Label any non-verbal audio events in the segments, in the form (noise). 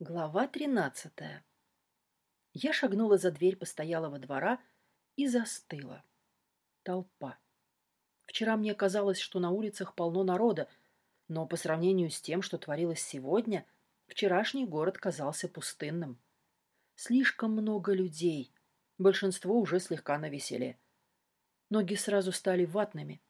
Глава тринадцатая. Я шагнула за дверь постоялого двора и застыла. Толпа. Вчера мне казалось, что на улицах полно народа, но по сравнению с тем, что творилось сегодня, вчерашний город казался пустынным. Слишком много людей. Большинство уже слегка навеселе. Ноги сразу стали ватными.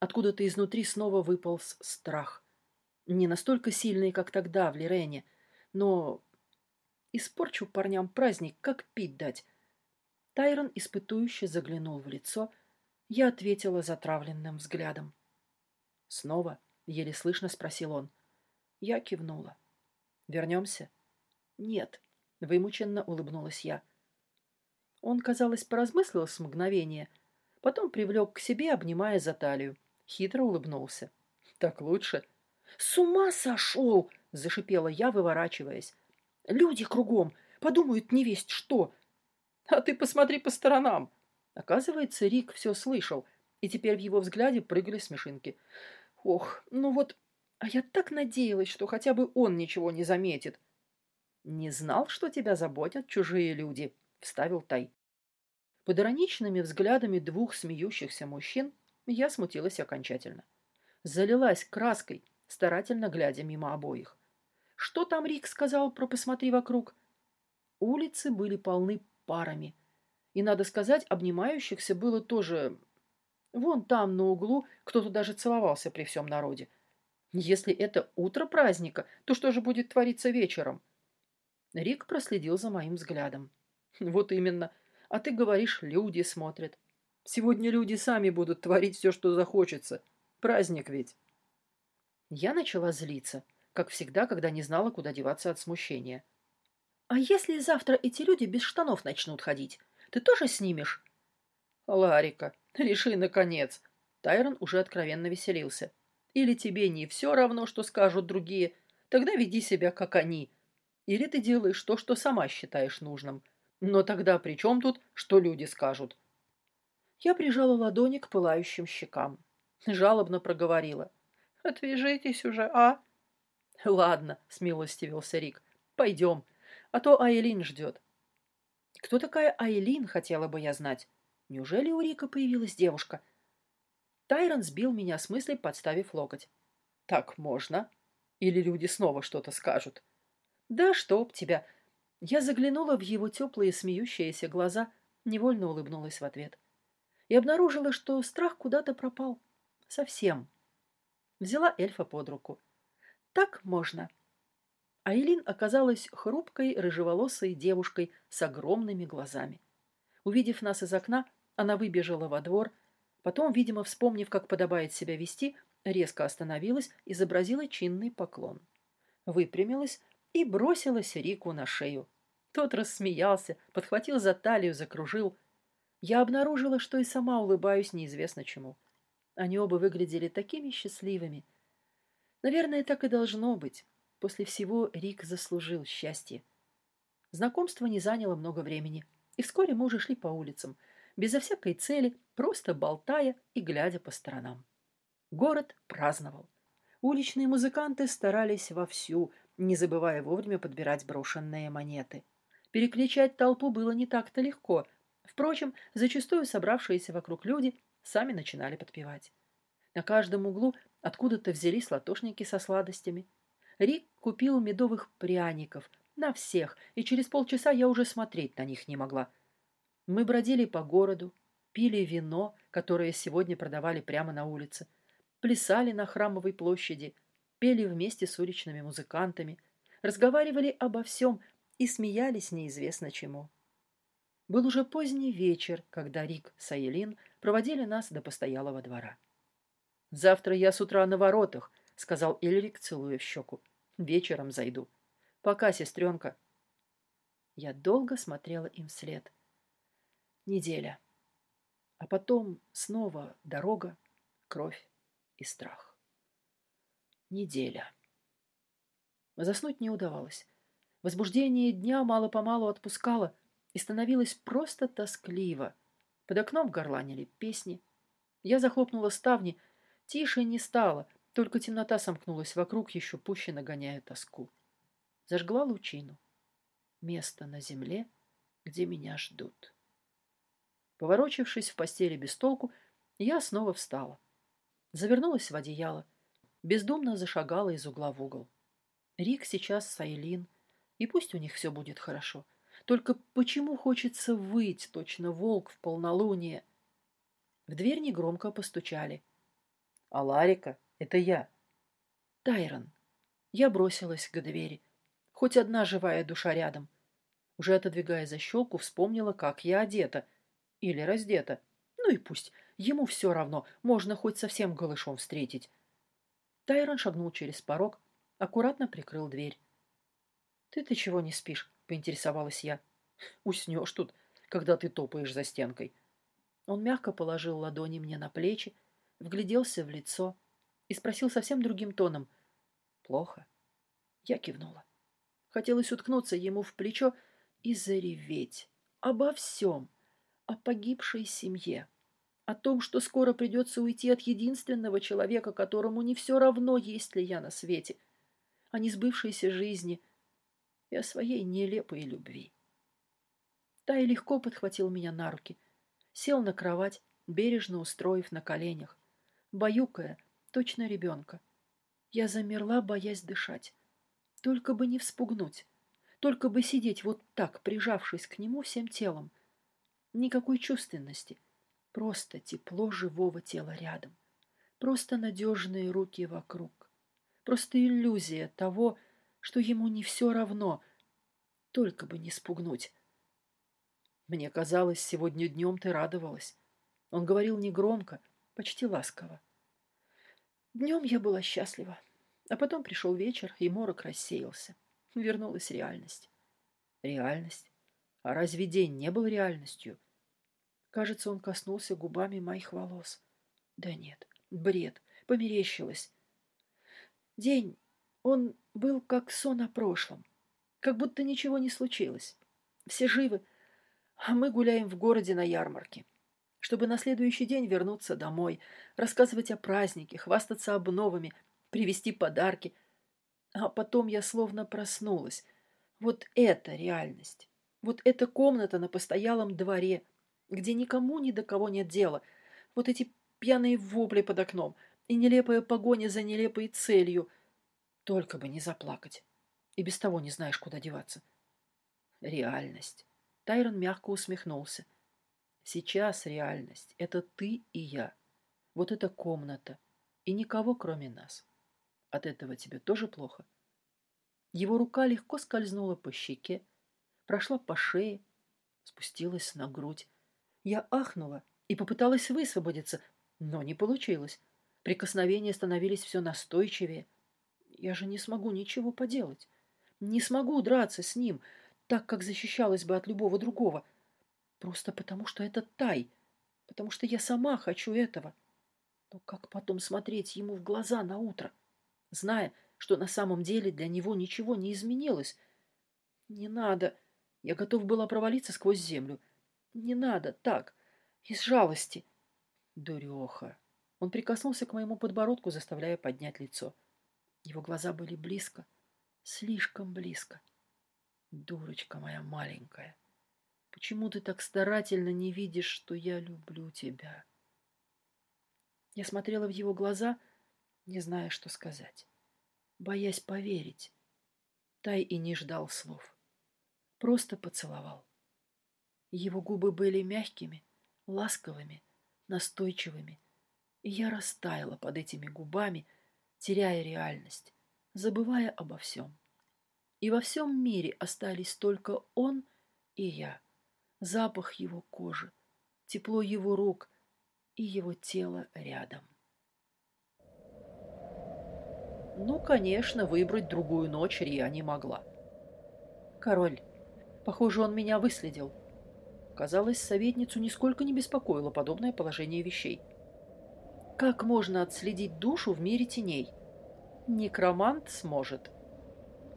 Откуда-то изнутри снова выполз страх. Не настолько сильный, как тогда в Лирене — но испорчу парням праздник, как пить дать. Тайрон испытующе заглянул в лицо. Я ответила затравленным взглядом. «Снова?» — еле слышно спросил он. Я кивнула. «Вернемся?» «Нет», — вымученно улыбнулась я. Он, казалось, поразмыслил с мгновения, потом привлек к себе, обнимая за талию. Хитро улыбнулся. «Так лучше?» «С ума сошел!» зашипела я, выворачиваясь. «Люди кругом! Подумают не весть что!» «А ты посмотри по сторонам!» Оказывается, Рик все слышал, и теперь в его взгляде прыгали смешинки. «Ох, ну вот, а я так надеялась, что хотя бы он ничего не заметит!» «Не знал, что тебя заботят чужие люди», — вставил Тай. Под ироничными взглядами двух смеющихся мужчин я смутилась окончательно. Залилась краской, старательно глядя мимо обоих. Что там Рик сказал про «посмотри вокруг»? Улицы были полны парами. И, надо сказать, обнимающихся было тоже... Вон там, на углу, кто-то даже целовался при всем народе. Если это утро праздника, то что же будет твориться вечером? Рик проследил за моим взглядом. Вот именно. А ты говоришь, люди смотрят. Сегодня люди сами будут творить все, что захочется. Праздник ведь. Я начала злиться как всегда, когда не знала, куда деваться от смущения. «А если завтра эти люди без штанов начнут ходить? Ты тоже снимешь?» «Ларика, реши, наконец!» Тайрон уже откровенно веселился. «Или тебе не все равно, что скажут другие, тогда веди себя, как они. Или ты делаешь то, что сама считаешь нужным. Но тогда при чем тут, что люди скажут?» Я прижала ладони к пылающим щекам. Жалобно проговорила. «Отвяжитесь уже, а? «Ладно», — смилостивился Рик, — «пойдем, а то Айлин ждет». «Кто такая Айлин, хотела бы я знать? Неужели у Рика появилась девушка?» Тайрон сбил меня с мысли, подставив локоть. «Так можно? Или люди снова что-то скажут?» «Да чтоб тебя!» Я заглянула в его теплые смеющиеся глаза, невольно улыбнулась в ответ. И обнаружила, что страх куда-то пропал. Совсем. Взяла эльфа под руку. Так можно. Айлин оказалась хрупкой, рыжеволосой девушкой с огромными глазами. Увидев нас из окна, она выбежала во двор, потом, видимо, вспомнив, как подобает себя вести, резко остановилась, изобразила чинный поклон. Выпрямилась и бросилась Рику на шею. Тот рассмеялся, подхватил за талию, закружил. Я обнаружила, что и сама улыбаюсь неизвестно чему. Они оба выглядели такими счастливыми — Наверное, так и должно быть. После всего Рик заслужил счастье. Знакомство не заняло много времени, и вскоре мы уже шли по улицам, безо всякой цели, просто болтая и глядя по сторонам. Город праздновал. Уличные музыканты старались вовсю, не забывая вовремя подбирать брошенные монеты. Переключать толпу было не так-то легко. Впрочем, зачастую собравшиеся вокруг люди сами начинали подпевать. На каждом углу Откуда-то взялись латошники со сладостями. Рик купил медовых пряников на всех, и через полчаса я уже смотреть на них не могла. Мы бродили по городу, пили вино, которое сегодня продавали прямо на улице, плясали на храмовой площади, пели вместе с уличными музыкантами, разговаривали обо всем и смеялись неизвестно чему. Был уже поздний вечер, когда Рик с Айлин проводили нас до постоялого двора. «Завтра я с утра на воротах», — сказал Ильрик, целуя в щеку. «Вечером зайду. Пока, сестренка». Я долго смотрела им вслед. Неделя. А потом снова дорога, кровь и страх. Неделя. Заснуть не удавалось. Возбуждение дня мало-помалу отпускало и становилось просто тоскливо. Под окном горланили песни. Я захлопнула ставни Тише не стало, только темнота сомкнулась вокруг, еще пуще нагоняя тоску. зажгла лучину. Место на земле, где меня ждут. Поворочившись в постели без толку, я снова встала. Завернулась в одеяло, бездумно зашагала из угла в угол. Рик сейчас с Айлин, и пусть у них все будет хорошо. Только почему хочется выть, точно волк в полнолуние? В дверь негромко постучали. «А Ларика, это я». «Тайрон». Я бросилась к двери. Хоть одна живая душа рядом. Уже отодвигая защелку, вспомнила, как я одета. Или раздета. Ну и пусть. Ему все равно, можно хоть совсем голышом встретить. Тайрон шагнул через порог, аккуратно прикрыл дверь. «Ты-то чего не спишь?» — поинтересовалась я. «Уснешь тут, когда ты топаешь за стенкой». Он мягко положил ладони мне на плечи, вгляделся в лицо и спросил совсем другим тоном. «Плохо?» Я кивнула. Хотелось уткнуться ему в плечо и зареветь обо всем, о погибшей семье о том, что скоро придется уйти от единственного человека, которому не все равно, есть ли я на свете, о несбывшейся жизни и о своей нелепой любви. Тай легко подхватил меня на руки, сел на кровать, бережно устроив на коленях, баюкая, точно ребенка. Я замерла, боясь дышать. Только бы не вспугнуть, только бы сидеть вот так, прижавшись к нему всем телом. Никакой чувственности — Просто тепло живого тела рядом. Просто надежные руки вокруг. Просто иллюзия того, что ему не все равно. Только бы не спугнуть. Мне казалось, сегодня днем ты радовалась. Он говорил негромко, почти ласково. Днем я была счастлива. А потом пришел вечер, и морок рассеялся. Вернулась реальность. Реальность? А разве день не был реальностью? Кажется, он коснулся губами моих волос. Да нет, бред, померещилось. День, он был как сон о прошлом, как будто ничего не случилось. Все живы, а мы гуляем в городе на ярмарке, чтобы на следующий день вернуться домой, рассказывать о празднике, хвастаться обновами, привезти подарки. А потом я словно проснулась. Вот это реальность. Вот эта комната на постоялом дворе — где никому ни до кого нет дела. Вот эти пьяные вопли под окном и нелепая погоня за нелепой целью. Только бы не заплакать. И без того не знаешь, куда деваться. Реальность. Тайрон мягко усмехнулся. Сейчас реальность — это ты и я. Вот эта комната. И никого, кроме нас. От этого тебе тоже плохо? Его рука легко скользнула по щеке, прошла по шее, спустилась на грудь. Я ахнула и попыталась высвободиться, но не получилось. Прикосновения становились все настойчивее. Я же не смогу ничего поделать. Не смогу драться с ним, так, как защищалась бы от любого другого. Просто потому, что это Тай. Потому что я сама хочу этого. Но как потом смотреть ему в глаза на утро, зная, что на самом деле для него ничего не изменилось? Не надо. Я готов была провалиться сквозь землю. Не надо так, из жалости. Дуреха. Он прикоснулся к моему подбородку, заставляя поднять лицо. Его глаза были близко, слишком близко. Дурочка моя маленькая, почему ты так старательно не видишь, что я люблю тебя? Я смотрела в его глаза, не зная, что сказать, боясь поверить. Тай и не ждал слов. Просто поцеловал. Его губы были мягкими, ласковыми, настойчивыми, и я растаяла под этими губами, теряя реальность, забывая обо всем. И во всем мире остались только он и я, запах его кожи, тепло его рук и его тело рядом. Ну, конечно, выбрать другую ночь Рия не могла. Король, похоже, он меня выследил. Казалось, советницу нисколько не беспокоило подобное положение вещей. Как можно отследить душу в мире теней? Некромант сможет.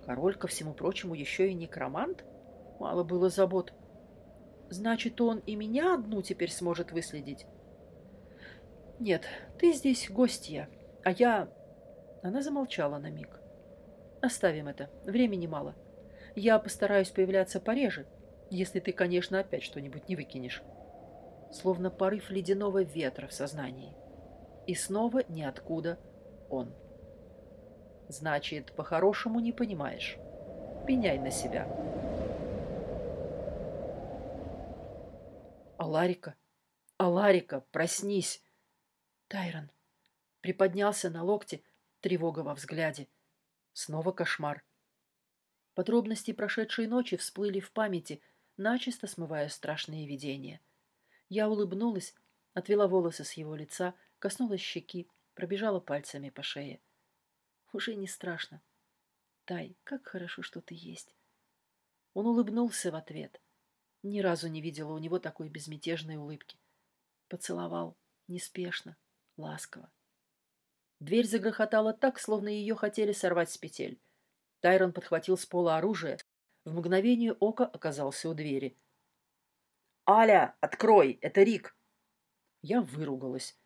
Король, ко всему прочему, еще и некромант? Мало было забот. Значит, он и меня одну теперь сможет выследить? Нет, ты здесь гостья, а я... Она замолчала на миг. Оставим это. Времени мало. Я постараюсь появляться пореже, если ты, конечно, опять что-нибудь не выкинешь. Словно порыв ледяного ветра в сознании. И снова ниоткуда он. Значит, по-хорошему не понимаешь. Пеняй на себя. Аларика, Аларика, проснись! Тайрон приподнялся на локте, тревога во взгляде. Снова кошмар. Подробности прошедшей ночи всплыли в памяти, начисто смывая страшные видения. Я улыбнулась, отвела волосы с его лица, коснулась щеки, пробежала пальцами по шее. Уже не страшно. Тай, как хорошо, что ты есть. Он улыбнулся в ответ. Ни разу не видела у него такой безмятежной улыбки. Поцеловал, неспешно, ласково. Дверь загрохотала так, словно ее хотели сорвать с петель. Тайрон подхватил с пола оружие. В мгновение ока оказался у двери. «Аля, открой! Это Рик!» Я выругалась.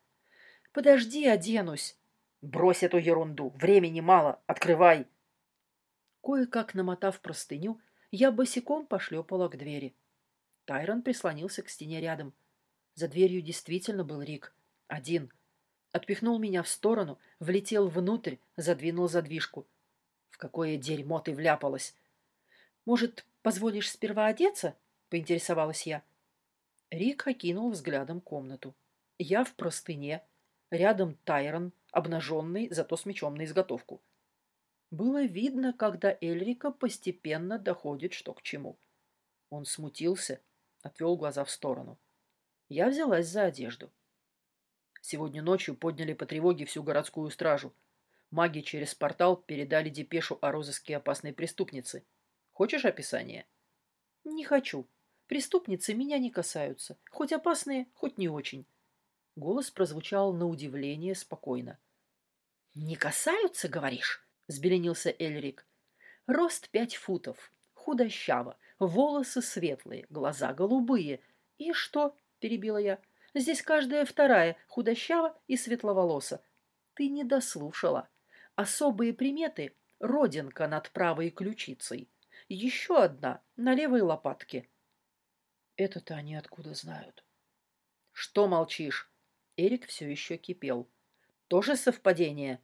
«Подожди, оденусь!» «Брось эту ерунду! Времени мало! Открывай!» Кое-как намотав простыню, я босиком пошлепала к двери. Тайрон прислонился к стене рядом. За дверью действительно был Рик. Один. Отпихнул меня в сторону, влетел внутрь, задвинул задвижку. В какое дерьмо ты вляпалась? Может, позволишь сперва одеться? Поинтересовалась я. Рик окинул взглядом комнату. Я в простыне. Рядом Тайрон, обнаженный, зато с мечом на изготовку. Было видно, когда Эльрика постепенно доходит, что к чему. Он смутился, отвел глаза в сторону. Я взялась за одежду. Сегодня ночью подняли по тревоге всю городскую стражу. Маги через портал передали депешу о розыске опасной преступницы. Хочешь описание? Не хочу. Преступницы меня не касаются. Хоть опасные, хоть не очень. Голос прозвучал на удивление спокойно. «Не касаются, говоришь?» — взбеленился Эльрик. «Рост пять футов, худощаво, волосы светлые, глаза голубые. И что?» — перебила я. «Здесь каждая вторая худощава и светловолоса. Ты не дослушала. Особые приметы — родинка над правой ключицей. Еще одна на левой лопатке. Это-то они откуда знают? Что молчишь? Эрик все еще кипел. Тоже совпадение?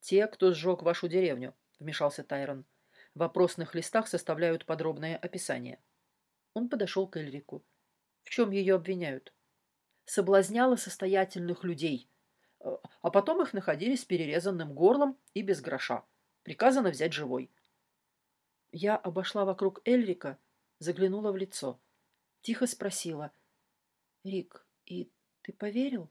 Те, кто сжег вашу деревню, вмешался Тайрон. В вопросных листах составляют подробное описание. Он подошел к Эльрику. В чем ее обвиняют? Соблазняла состоятельных людей, а потом их находили с перерезанным горлом и без гроша. Приказано взять живой. Я обошла вокруг Эльрика, заглянула в лицо. Тихо спросила. «Рик, и ты поверил?»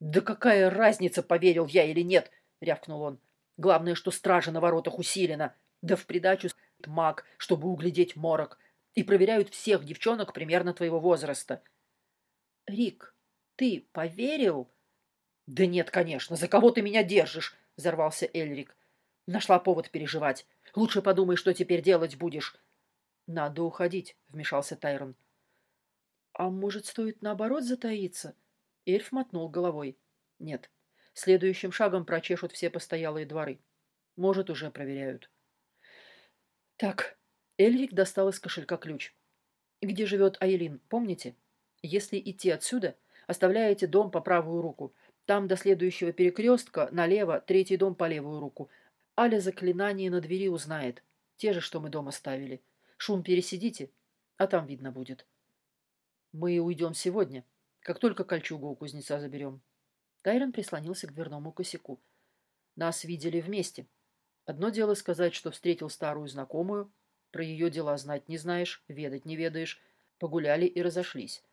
«Да какая разница, поверил я или нет!» — рявкнул он. «Главное, что стража на воротах усилена. Да в придачу маг, чтобы углядеть морок. И проверяют всех девчонок примерно твоего возраста». «Рик, ты поверил?» «Да нет, конечно. За кого ты меня держишь?» — взорвался Эльрик. «Нашла повод переживать. Лучше подумай, что теперь делать будешь». «Надо уходить», — вмешался Тайрон. «А может, стоит наоборот затаиться?» Эльф мотнул головой. «Нет. Следующим шагом прочешут все постоялые дворы. Может, уже проверяют». «Так». Эльрик достал из кошелька ключ. «Где живет Айлин, помните? Если идти отсюда, оставляете дом по правую руку, там до следующего перекрестка налево, третий дом по левую руку. Аля заклинание на двери узнает. Те же, что мы дома ставили. Шум пересидите, а там видно будет. Мы уйдем сегодня, как только кольчугу у кузнеца заберем. Тайрон прислонился к дверному косяку. Нас видели вместе. Одно дело сказать, что встретил старую знакомую, про ее дела знать не знаешь, ведать не ведаешь, погуляли и разошлись.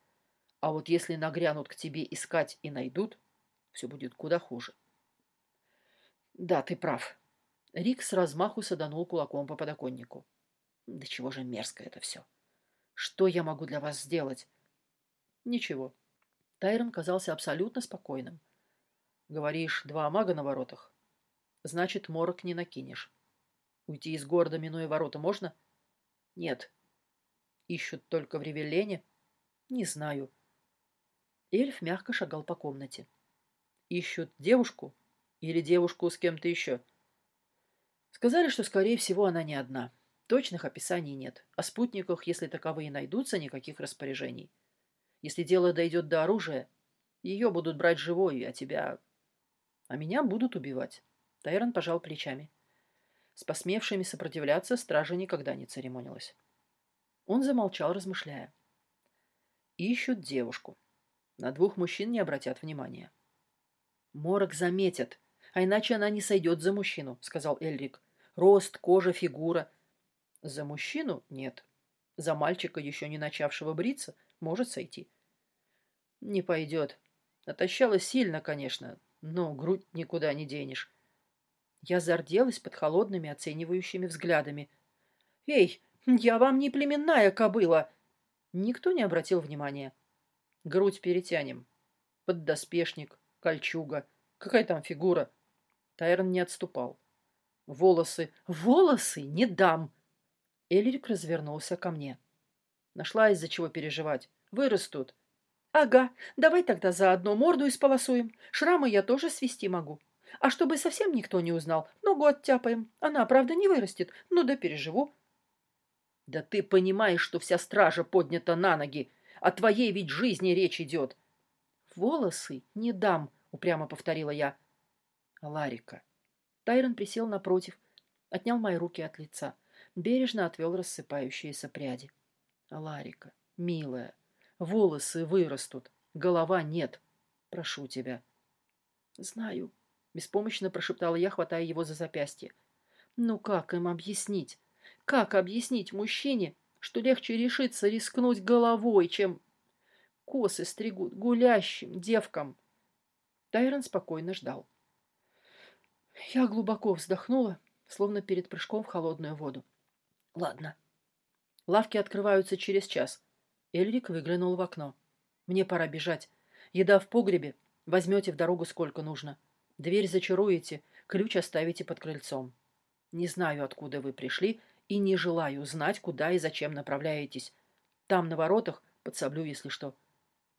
А вот если нагрянут к тебе искать и найдут, все будет куда хуже. Да, ты прав. Рик с размаху саданул кулаком по подоконнику. Да чего же мерзко это все. Что я могу для вас сделать? Ничего. Тайрон казался абсолютно спокойным. Говоришь, два мага на воротах? Значит, морок не накинешь. Уйти из города, минуя ворота, можно? Нет. Ищут только в Ревелене? Не знаю. Эльф мягко шагал по комнате. Ищут девушку? Или девушку с кем-то еще? Сказали, что, скорее всего, она не одна. Точных описаний нет. О спутниках, если таковые найдутся, никаких распоряжений. Если дело дойдет до оружия, ее будут брать живой, а тебя... А меня будут убивать. Тайрон пожал плечами. С посмевшими сопротивляться стража никогда не церемонилась. Он замолчал, размышляя. Ищут девушку. На двух мужчин не обратят внимания. Морок заметят, а иначе она не сойдет за мужчину, сказал Эльрик. Рост, кожа, фигура. За мужчину нет. За мальчика, еще не начавшего бриться, может сойти. Не пойдет. Отощала сильно, конечно, но грудь никуда не денешь. Я зарделась под холодными оценивающими взглядами. «Эй, я вам не племенная кобыла!» Никто не обратил внимания. Грудь перетянем. Поддоспешник, кольчуга. Какая там фигура? Тайрон не отступал. Волосы. Волосы не дам! Эльрик развернулся ко мне. Нашла из-за чего переживать. Вырастут. Ага, давай тогда заодно морду исполосуем. Шрамы я тоже свести могу. А чтобы совсем никто не узнал, ногу оттяпаем. Она, правда, не вырастет, но да переживу. Да ты понимаешь, что вся стража поднята на ноги. О твоей ведь жизни речь идет. Волосы не дам, упрямо повторила я. Ларика. Тайрон присел напротив, отнял мои руки от лица, бережно отвел рассыпающиеся пряди. Ларика, милая, волосы вырастут, голова нет. Прошу тебя. Знаю, беспомощно прошептала я, хватая его за запястье. Ну как им объяснить? Как объяснить мужчине, что легче решиться рискнуть головой, чем косы стригут гулящим девкам? Тайрон спокойно ждал. Я глубоко вздохнула, словно перед прыжком в холодную воду. Ладно. Лавки открываются через час. Эльрик выглянул в окно. Мне пора бежать. Еда в погребе. Возьмете в дорогу сколько нужно. Дверь зачаруете, ключ оставите под крыльцом. Не знаю, откуда вы пришли, и не желаю знать, куда и зачем направляетесь. Там, на воротах, подсоблю, если что.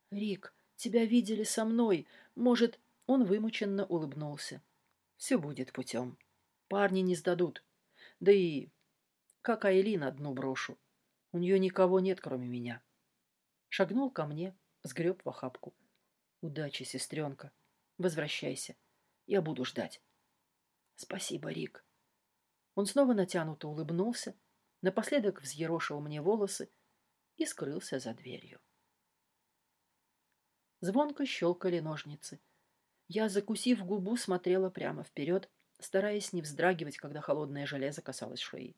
Рик, тебя видели со мной. Может, он вымученно улыбнулся. Все будет путем. Парни не сдадут. Да и как Айлин одну брошу. У нее никого нет, кроме меня. Шагнул ко мне, сгреб в охапку. Удачи, сестренка. Возвращайся. Я буду ждать. Спасибо, Рик. Он снова натянуто улыбнулся, напоследок взъерошил мне волосы и скрылся за дверью. Звонко щелкали ножницы. Я, закусив губу, смотрела прямо вперед, стараясь не вздрагивать, когда холодное железо касалось шеи.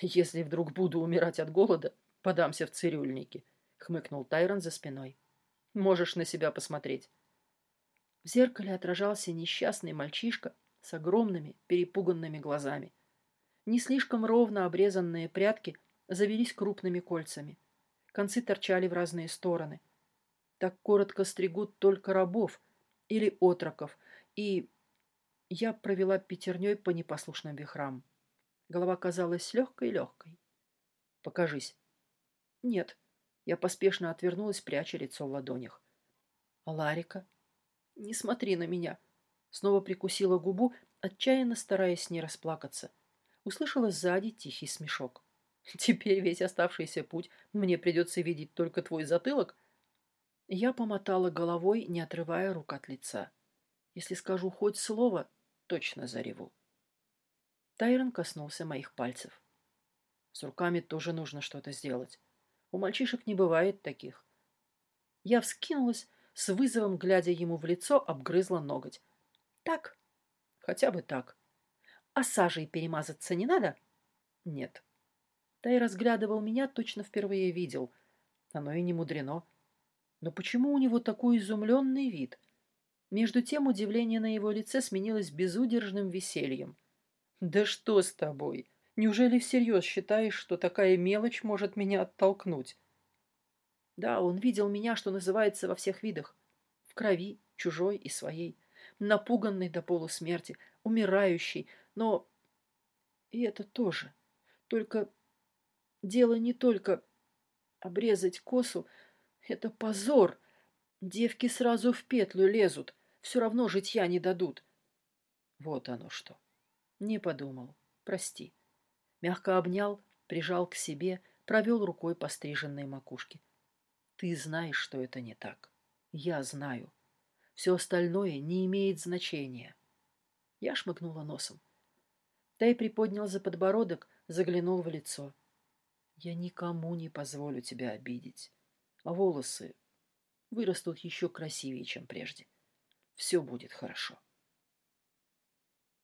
«Если вдруг буду умирать от голода, подамся в цирюльники», — хмыкнул Тайрон за спиной. «Можешь на себя посмотреть». В зеркале отражался несчастный мальчишка с огромными перепуганными глазами. Не слишком ровно обрезанные прядки завелись крупными кольцами. Концы торчали в разные стороны. Так коротко стригут только рабов или отроков, и я провела пятерней по непослушным вихрам. Голова казалась легкой-легкой. «Покажись». «Нет». Я поспешно отвернулась, пряча лицо в ладонях. «А Ларика?» «Не смотри на меня». Снова прикусила губу, отчаянно стараясь не расплакаться. Услышала сзади тихий смешок. (laughs) «Теперь весь оставшийся путь мне придется видеть только твой затылок?» Я помотала головой, не отрывая рук от лица. Если скажу хоть слово, точно зареву. Тайрон коснулся моих пальцев. С руками тоже нужно что-то сделать. У мальчишек не бывает таких. Я вскинулась, с вызовом, глядя ему в лицо, обгрызла ноготь. Так, хотя бы так. А сажей перемазаться не надо? Нет. Тай разглядывал меня, точно впервые видел. Оно и не мудрено. Но почему у него такой изумленный вид? Между тем удивление на его лице сменилось безудержным весельем. «Да что с тобой? Неужели всерьез считаешь, что такая мелочь может меня оттолкнуть?» Да, он видел меня, что называется, во всех видах. В крови, чужой и своей. Напуганный до полусмерти, умирающий. Но и это тоже. Только дело не только обрезать косу. Это позор. Девки сразу в петлю лезут. Все равно житья не дадут. Вот оно что. Не подумал. Прости. Мягко обнял, прижал к себе, провел рукой по стриженной макушке. Ты знаешь, что это не так. Я знаю. Все остальное не имеет значения. Я шмыгнула носом. Тай приподнял за подбородок, заглянул в лицо. Я никому не позволю тебя обидеть. А волосы вырастут еще красивее, чем прежде. Все будет хорошо.